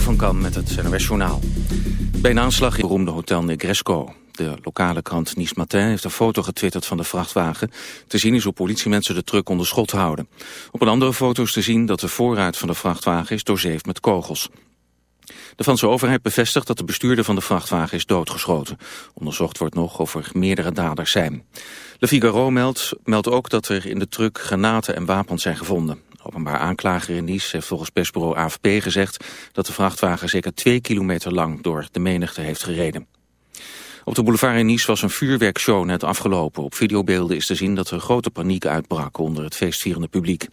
Van Kam met het NOS Journaal. Bij een aanslag in het beroemde hotel Negresco. De lokale krant Nice Matin heeft een foto getwitterd van de vrachtwagen. Te zien is hoe politiemensen de truck onder schot houden. Op een andere foto is te zien dat de voorruit van de vrachtwagen is doorzeefd met kogels. De Franse overheid bevestigt dat de bestuurder van de vrachtwagen is doodgeschoten. Onderzocht wordt nog of er meerdere daders zijn. Le Figaro meldt, meldt ook dat er in de truck granaten en wapens zijn gevonden. Openbaar aanklager in Nice heeft volgens persbureau AFP gezegd dat de vrachtwagen zeker twee kilometer lang door de menigte heeft gereden. Op de boulevard in Nice was een vuurwerkshow net afgelopen. Op videobeelden is te zien dat er grote paniek uitbrak onder het feestvierende publiek.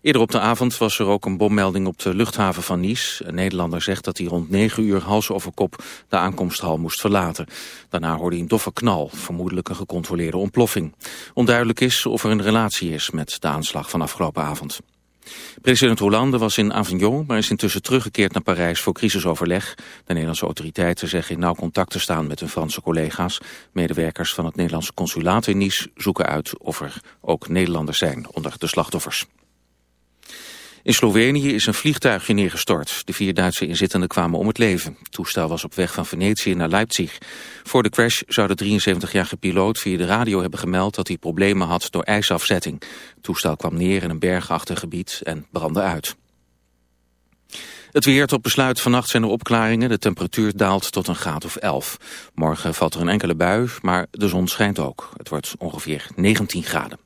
Eerder op de avond was er ook een bommelding op de luchthaven van Nice. Een Nederlander zegt dat hij rond 9 uur hals over kop de aankomsthal moest verlaten. Daarna hoorde hij een doffe knal, vermoedelijk een gecontroleerde ontploffing. Onduidelijk is of er een relatie is met de aanslag van afgelopen avond. President Hollande was in Avignon, maar is intussen teruggekeerd naar Parijs voor crisisoverleg. De Nederlandse autoriteiten zeggen in nauw contact te staan met hun Franse collega's. Medewerkers van het Nederlandse consulaat in Nice zoeken uit of er ook Nederlanders zijn onder de slachtoffers. In Slovenië is een vliegtuigje neergestort. De vier Duitse inzittenden kwamen om het leven. Toestel was op weg van Venetië naar Leipzig. Voor de crash zou de 73-jarige piloot via de radio hebben gemeld... dat hij problemen had door ijsafzetting. Toestel kwam neer in een bergachtig gebied en brandde uit. Het weer tot besluit vannacht zijn er opklaringen. De temperatuur daalt tot een graad of 11. Morgen valt er een enkele bui, maar de zon schijnt ook. Het wordt ongeveer 19 graden.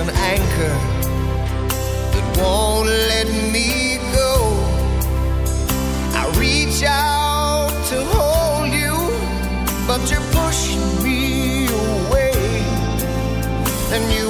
an anchor that won't let me go. I reach out to hold you, but you push me away, and you.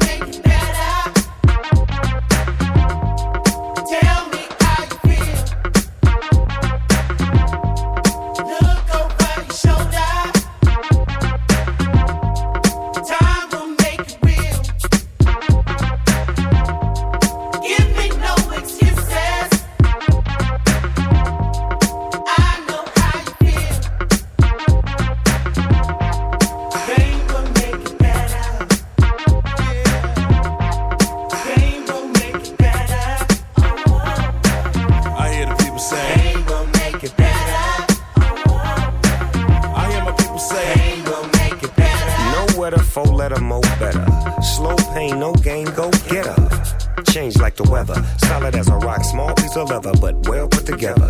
Ain't no game. go get her. Change like the weather, solid as a rock, small piece of leather, but well put together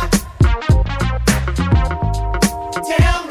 down.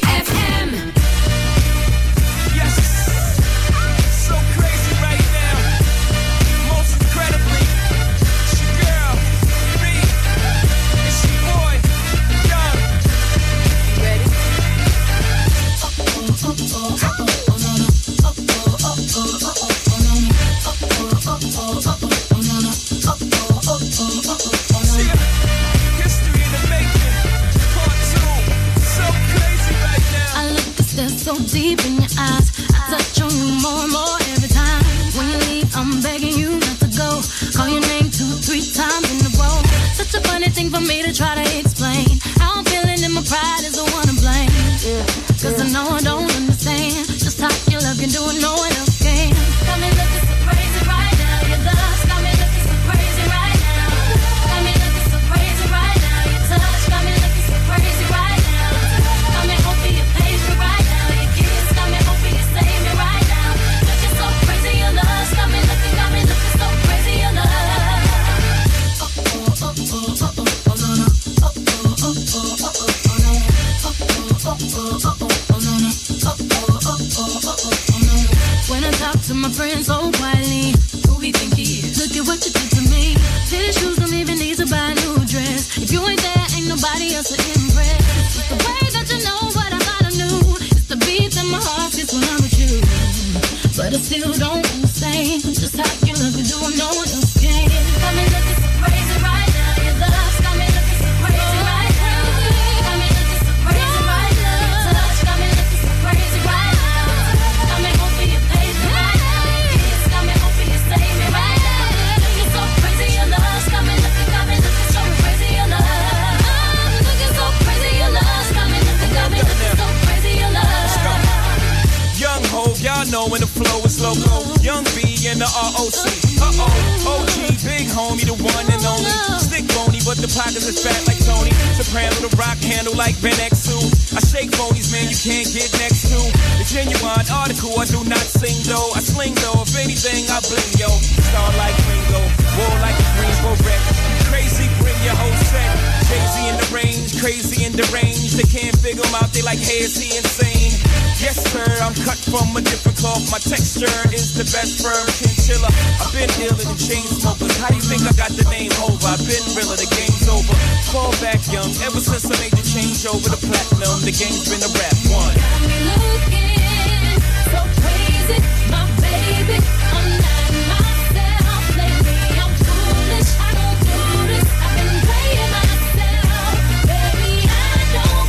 the game's been a rap one. Got me looking so crazy, my baby. I'm not myself. I'm. I don't do this. I've been playing myself, baby. I don't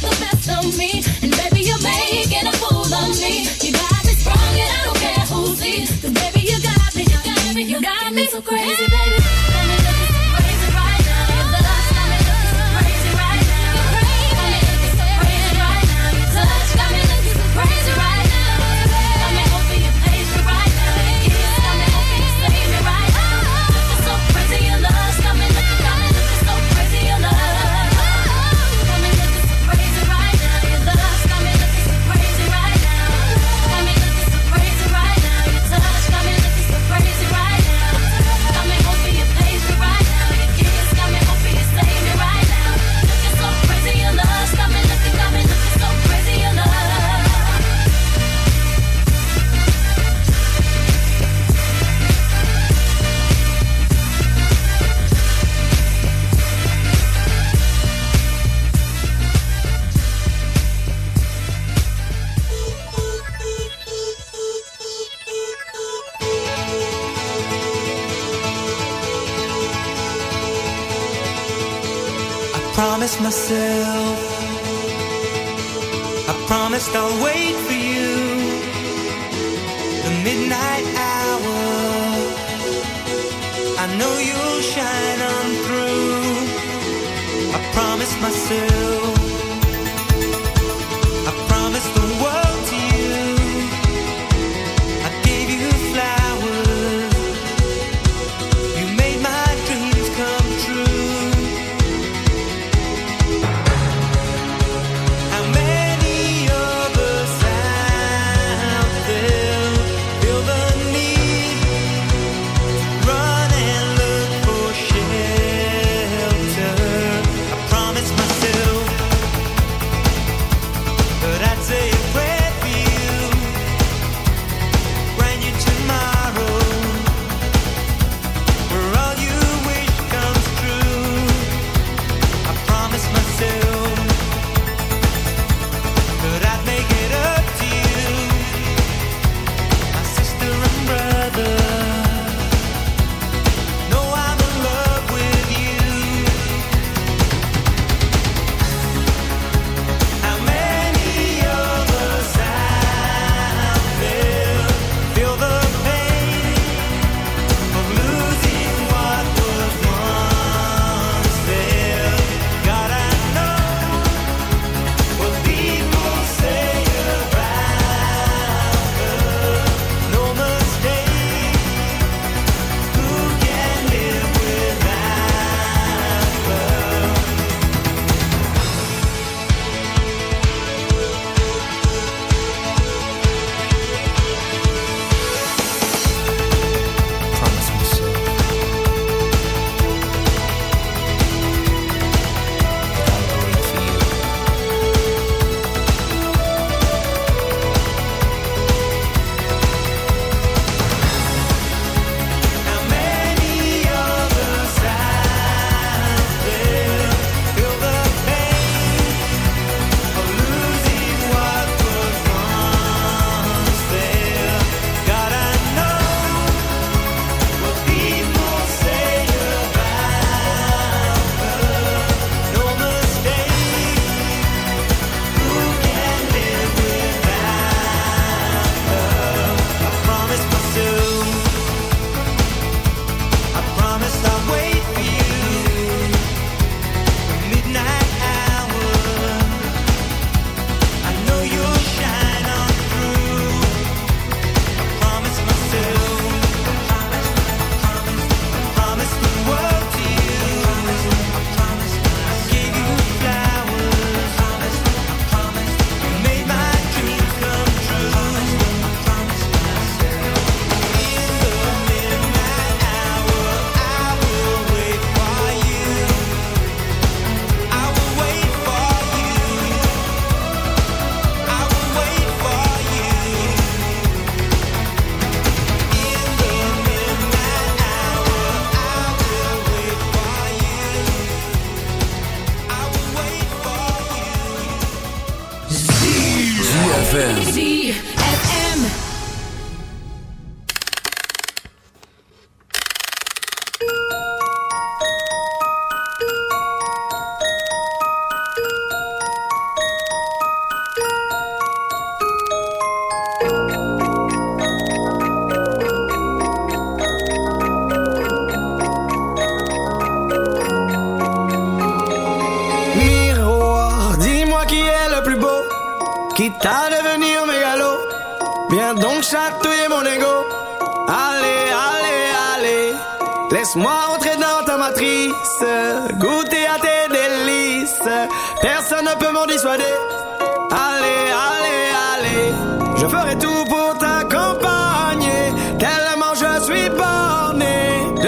the best of me, and baby you're making a fool of me. You got me sprung, and I don't care baby you got me, you got me, you got me so crazy, baby.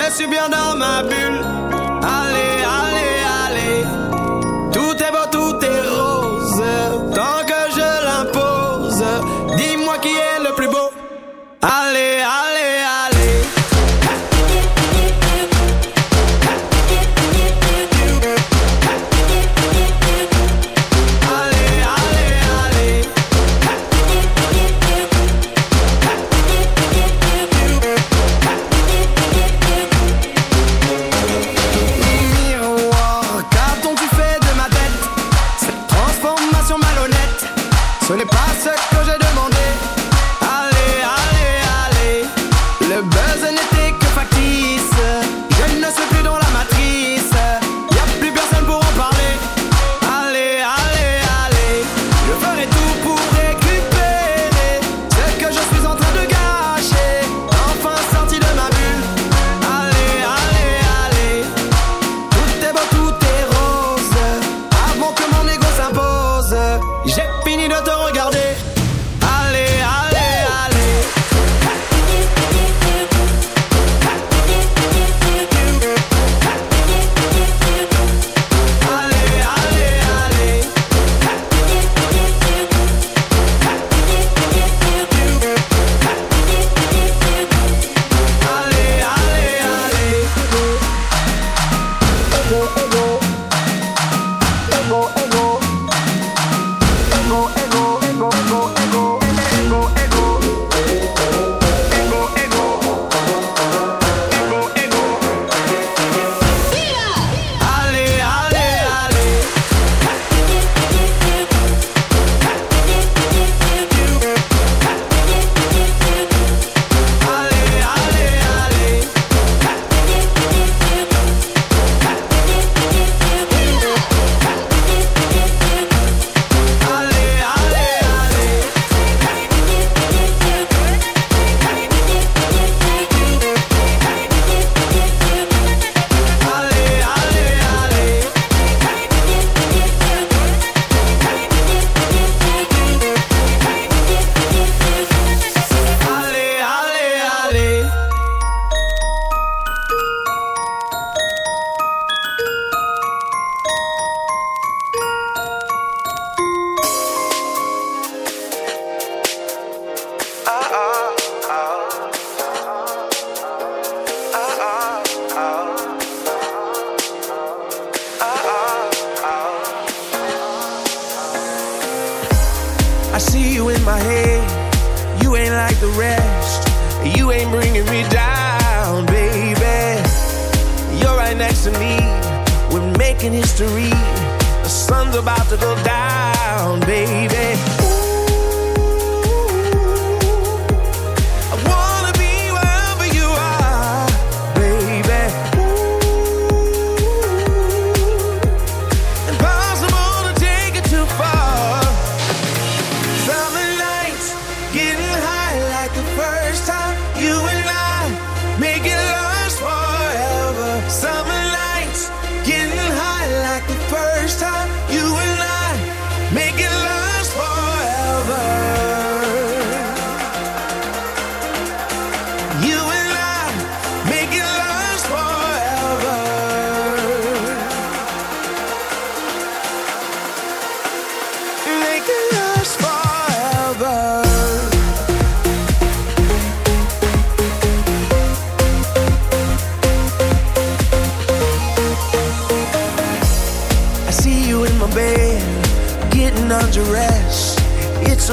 Je suis bien dans ma bulle. Allez, allez,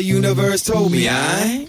the universe told me, I.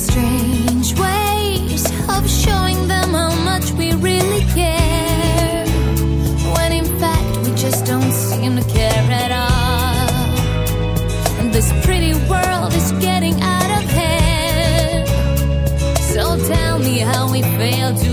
strange ways of showing them how much we really care. When in fact we just don't seem to care at all. This pretty world is getting out of hand. So tell me how we fail to